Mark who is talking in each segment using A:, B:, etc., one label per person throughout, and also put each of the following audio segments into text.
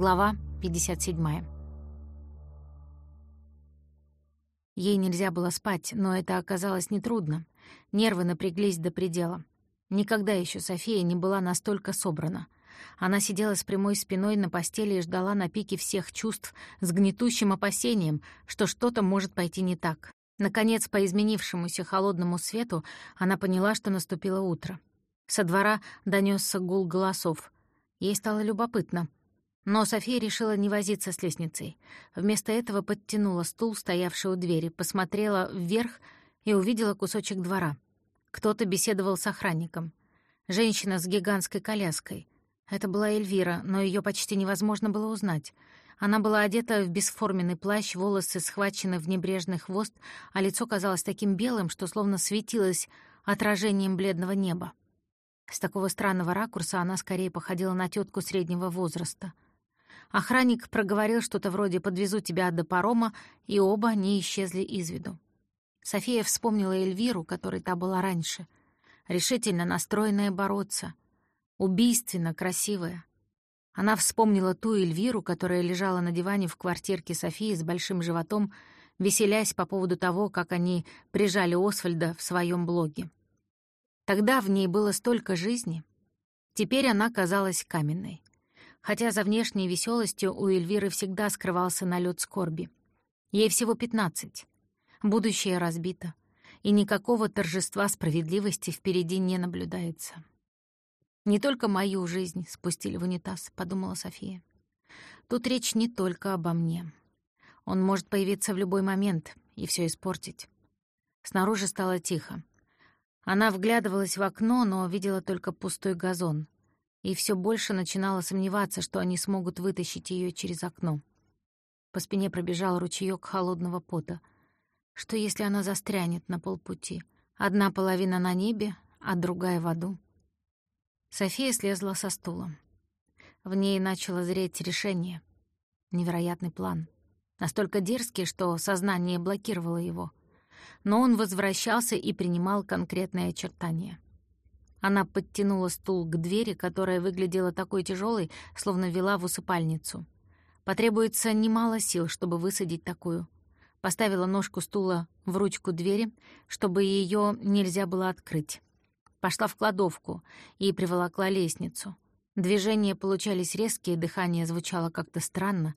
A: Глава 57. Ей нельзя было спать, но это оказалось нетрудно. Нервы напряглись до предела. Никогда еще София не была настолько собрана. Она сидела с прямой спиной на постели и ждала на пике всех чувств с гнетущим опасением, что что-то может пойти не так. Наконец, по изменившемуся холодному свету, она поняла, что наступило утро. Со двора донесся гул голосов. Ей стало любопытно — но София решила не возиться с лестницей. Вместо этого подтянула стул, стоявший у двери, посмотрела вверх и увидела кусочек двора. Кто-то беседовал с охранником. Женщина с гигантской коляской. Это была Эльвира, но ее почти невозможно было узнать. Она была одета в бесформенный плащ, волосы схвачены в небрежный хвост, а лицо казалось таким белым, что словно светилось отражением бледного неба. С такого странного ракурса она скорее походила на тетку среднего возраста — Охранник проговорил что-то вроде «подвезу тебя до парома», и оба не исчезли из виду. София вспомнила Эльвиру, которой та была раньше, решительно настроенная бороться, убийственно красивая. Она вспомнила ту Эльвиру, которая лежала на диване в квартирке Софии с большим животом, веселясь по поводу того, как они прижали Освальда в своем блоге. Тогда в ней было столько жизни. Теперь она казалась каменной хотя за внешней веселостью у Эльвиры всегда скрывался налет скорби. Ей всего пятнадцать. Будущее разбито, и никакого торжества справедливости впереди не наблюдается. «Не только мою жизнь спустили в унитаз», — подумала София. «Тут речь не только обо мне. Он может появиться в любой момент и все испортить». Снаружи стало тихо. Она вглядывалась в окно, но видела только пустой газон — и все больше начинала сомневаться, что они смогут вытащить ее через окно. По спине пробежал ручеёк холодного пота. Что если она застрянет на полпути? Одна половина на небе, а другая в аду. София слезла со стула. В ней начало зреть решение. Невероятный план. Настолько дерзкий, что сознание блокировало его. Но он возвращался и принимал конкретные очертания — она подтянула стул к двери, которая выглядела такой тяжелой, словно вела в усыпальницу. Потребуется немало сил, чтобы высадить такую. Поставила ножку стула в ручку двери, чтобы ее нельзя было открыть. Пошла в кладовку и приволокла лестницу. Движения получались резкие, дыхание звучало как-то странно.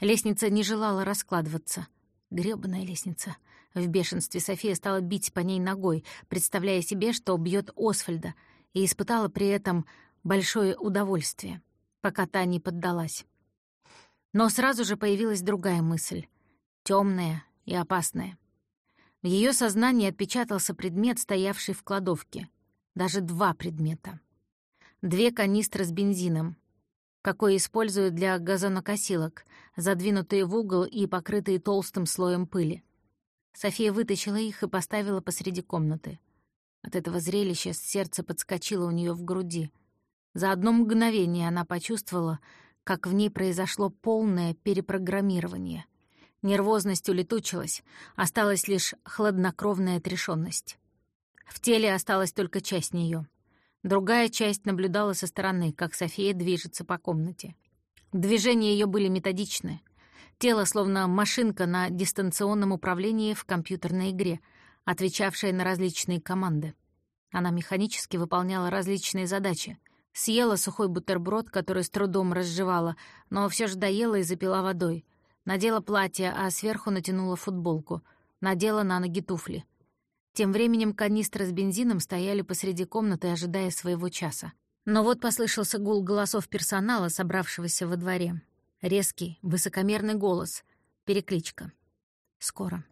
A: Лестница не желала раскладываться. Грёбаная лестница. В бешенстве София стала бить по ней ногой, представляя себе, что бьет Освальда, и испытала при этом большое удовольствие, пока та не поддалась. Но сразу же появилась другая мысль, темная и опасная. В ее сознании отпечатался предмет, стоявший в кладовке. Даже два предмета. Две канистры с бензином, какой используют для газонокосилок, задвинутые в угол и покрытые толстым слоем пыли. София вытащила их и поставила посреди комнаты. От этого зрелища сердце подскочило у нее в груди. За одно мгновение она почувствовала, как в ней произошло полное перепрограммирование. Нервозность улетучилась, осталась лишь хладнокровная отрешенность. В теле осталась только часть нее. Другая часть наблюдала со стороны, как София движется по комнате. Движения ее были методичны — Тело словно машинка на дистанционном управлении в компьютерной игре, отвечавшая на различные команды. Она механически выполняла различные задачи. Съела сухой бутерброд, который с трудом разжевала, но все же доела и запила водой. Надела платье, а сверху натянула футболку. Надела на ноги туфли. Тем временем канистры с бензином стояли посреди комнаты, ожидая своего часа. Но вот послышался гул голосов персонала, собравшегося во дворе. Резкий, высокомерный голос. Перекличка. Скоро.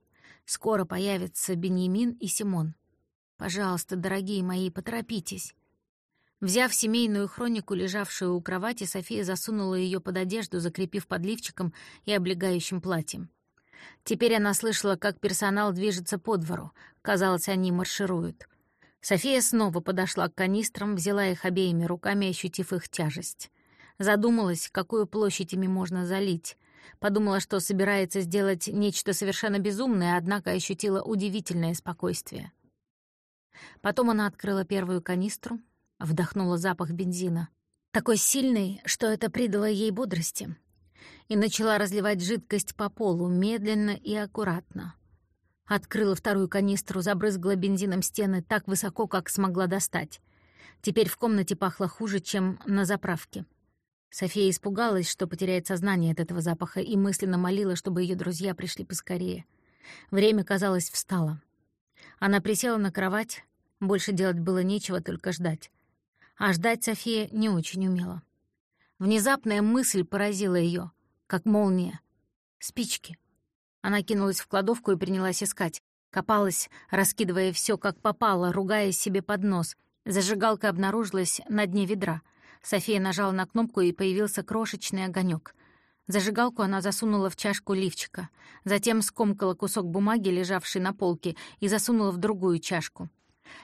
A: Скоро появятся Беньямин и Симон. Пожалуйста, дорогие мои, поторопитесь. Взяв семейную хронику, лежавшую у кровати, София засунула ее под одежду, закрепив подливчиком и облегающим платьем. Теперь она слышала, как персонал движется по двору. Казалось, они маршируют. София снова подошла к канистрам, взяла их обеими руками, ощутив их тяжесть. Задумалась, какую площадь ими можно залить. Подумала, что собирается сделать нечто совершенно безумное, однако ощутила удивительное спокойствие. Потом она открыла первую канистру, вдохнула запах бензина. Такой сильный, что это придало ей бодрости. и начала разливать жидкость по полу медленно и аккуратно. Открыла вторую канистру, забрызгала бензином стены так высоко, как смогла достать. Теперь в комнате пахло хуже, чем на заправке. София испугалась, что потеряет сознание от этого запаха, и мысленно молила, чтобы ее друзья пришли поскорее. Время, казалось, встало. Она присела на кровать, больше делать было нечего, только ждать. А ждать София не очень умела. Внезапная мысль поразила ее, как молния. Спички. Она кинулась в кладовку и принялась искать. Копалась, раскидывая все как попало, ругаясь себе под нос. Зажигалка обнаружилась на дне ведра. София нажала на кнопку, и появился крошечный огонек. Зажигалку она засунула в чашку лифчика. Затем скомкала кусок бумаги, лежавший на полке, и засунула в другую чашку.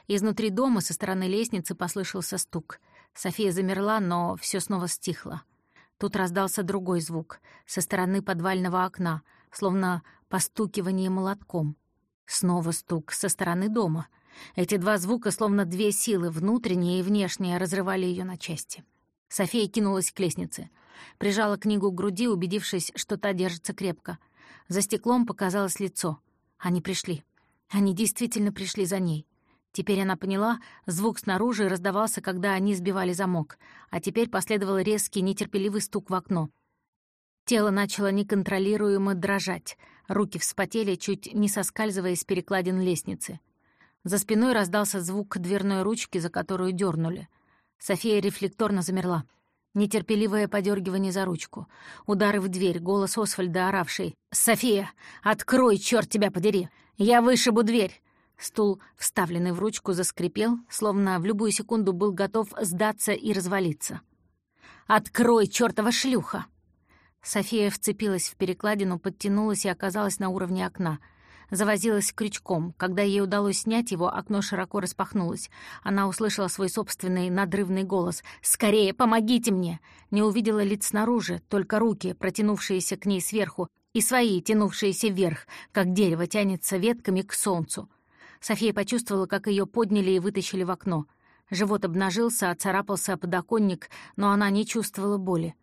A: Изнутри дома со стороны лестницы послышался стук. София замерла, но все снова стихло. Тут раздался другой звук, со стороны подвального окна, словно постукивание молотком. Снова стук со стороны дома. Эти два звука, словно две силы, внутренние и внешние, разрывали ее на части. София кинулась к лестнице. Прижала книгу к груди, убедившись, что та держится крепко. За стеклом показалось лицо. Они пришли. Они действительно пришли за ней. Теперь она поняла, звук снаружи раздавался, когда они сбивали замок, а теперь последовал резкий, нетерпеливый стук в окно. Тело начало неконтролируемо дрожать, руки вспотели, чуть не соскальзывая с перекладин лестницы. За спиной раздался звук дверной ручки, за которую дернули. София рефлекторно замерла. Нетерпеливое подергивание за ручку. Удары в дверь, голос Освальда, оравший. «София, открой, черт тебя подери! Я вышибу дверь! Стул, вставленный в ручку, заскрипел, словно в любую секунду был готов сдаться и развалиться. «Открой, чёртова шлюха!» София вцепилась в перекладину, подтянулась и оказалась на уровне окна. Завозилась крючком. Когда ей удалось снять его, окно широко распахнулось. Она услышала свой собственный надрывный голос. «Скорее, помогите мне!» Не увидела лиц снаружи, только руки, протянувшиеся к ней сверху, и свои, тянувшиеся вверх, как дерево тянется ветками к солнцу. София почувствовала, как ее подняли и вытащили в окно. Живот обнажился, оцарапался о подоконник, но она не чувствовала боли.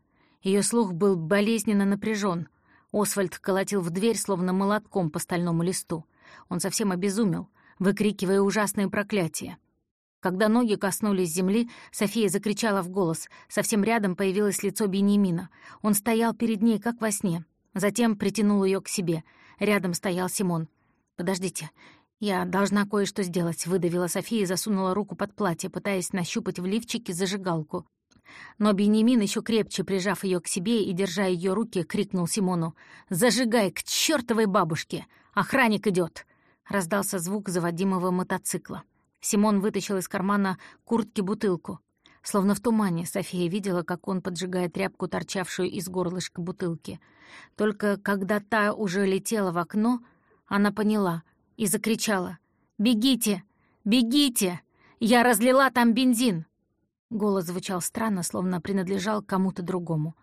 A: Ее слух был болезненно напряжен. Освальд колотил в дверь, словно молотком по стальному листу. Он совсем обезумел, выкрикивая ужасные проклятия. Когда ноги коснулись земли, София закричала в голос. Совсем рядом появилось лицо Бенемина. Он стоял перед ней, как во сне. Затем притянул ее к себе. Рядом стоял Симон. «Подождите, «Я должна кое-что сделать», — выдавила София и засунула руку под платье, пытаясь нащупать в лифчике зажигалку. Но Бенемин, еще крепче прижав ее к себе и держа ее руки, крикнул Симону. «Зажигай к чертовой бабушке! Охранник идет! Раздался звук заводимого мотоцикла. Симон вытащил из кармана куртки бутылку. Словно в тумане София видела, как он поджигает тряпку, торчавшую из горлышка бутылки. Только когда та уже летела в окно, она поняла — и закричала. «Бегите! Бегите! Я разлила там бензин!» Голос звучал странно, словно принадлежал кому-то другому.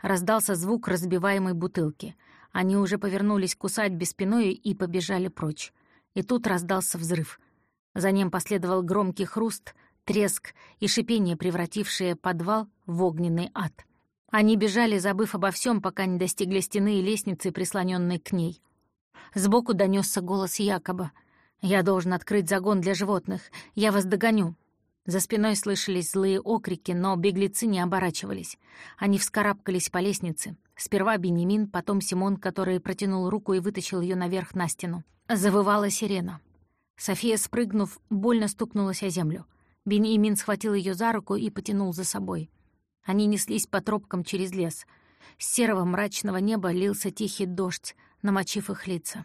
A: Раздался звук разбиваемой бутылки. Они уже повернулись к усадьбе спиной и побежали прочь. И тут раздался взрыв. За ним последовал громкий хруст, треск и шипение, превратившее подвал в огненный ад. Они бежали, забыв обо всем, пока не достигли стены и лестницы, прислоненной к ней. Сбоку донесся голос Якоба. «Я должен открыть загон для животных. Я вас догоню». За спиной слышались злые окрики, но беглецы не оборачивались. Они вскарабкались по лестнице. Сперва Бенемин, потом Симон, который протянул руку и вытащил ее наверх на стену. Завывала сирена. София, спрыгнув, больно стукнулась о землю. Бенемин схватил ее за руку и потянул за собой. Они неслись по тропкам через лес. С серого мрачного неба лился тихий дождь, намочив их лица.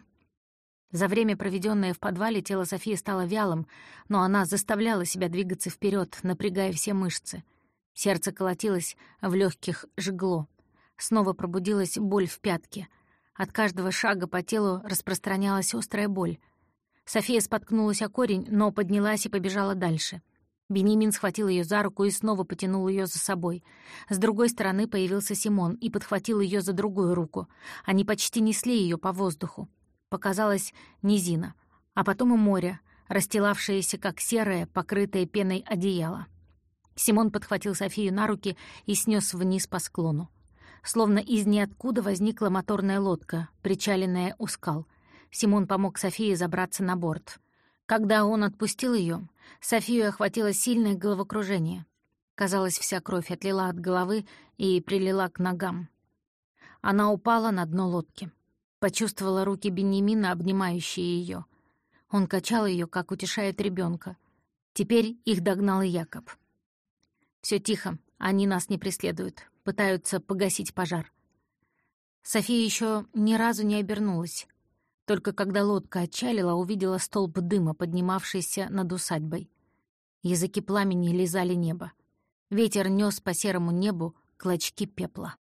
A: За время, проведенное в подвале, тело Софии стало вялым, но она заставляла себя двигаться вперед, напрягая все мышцы. Сердце колотилось, в легких жгло. Снова пробудилась боль в пятке. От каждого шага по телу распространялась острая боль. София споткнулась о корень, но поднялась и побежала дальше — Бенемин схватил ее за руку и снова потянул ее за собой. С другой стороны появился Симон и подхватил ее за другую руку. Они почти несли ее по воздуху. Показалась низина, а потом и море, расстилавшееся как серое, покрытое пеной одеяло. Симон подхватил Софию на руки и снес вниз по склону. Словно из ниоткуда возникла моторная лодка, причаленная у скал. Симон помог Софии забраться на борт. Когда он отпустил ее, Софию охватило сильное головокружение. Казалось, вся кровь отлила от головы и прилила к ногам. Она упала на дно лодки. Почувствовала руки Бенемина, обнимающие ее. Он качал ее, как утешает ребенка. Теперь их догнал и Якоб. Все тихо, они нас не преследуют, пытаются погасить пожар. София еще ни разу не обернулась. Только когда лодка отчалила, увидела столб дыма, поднимавшийся над усадьбой. Языки пламени лизали небо. Ветер нес по серому небу клочки пепла.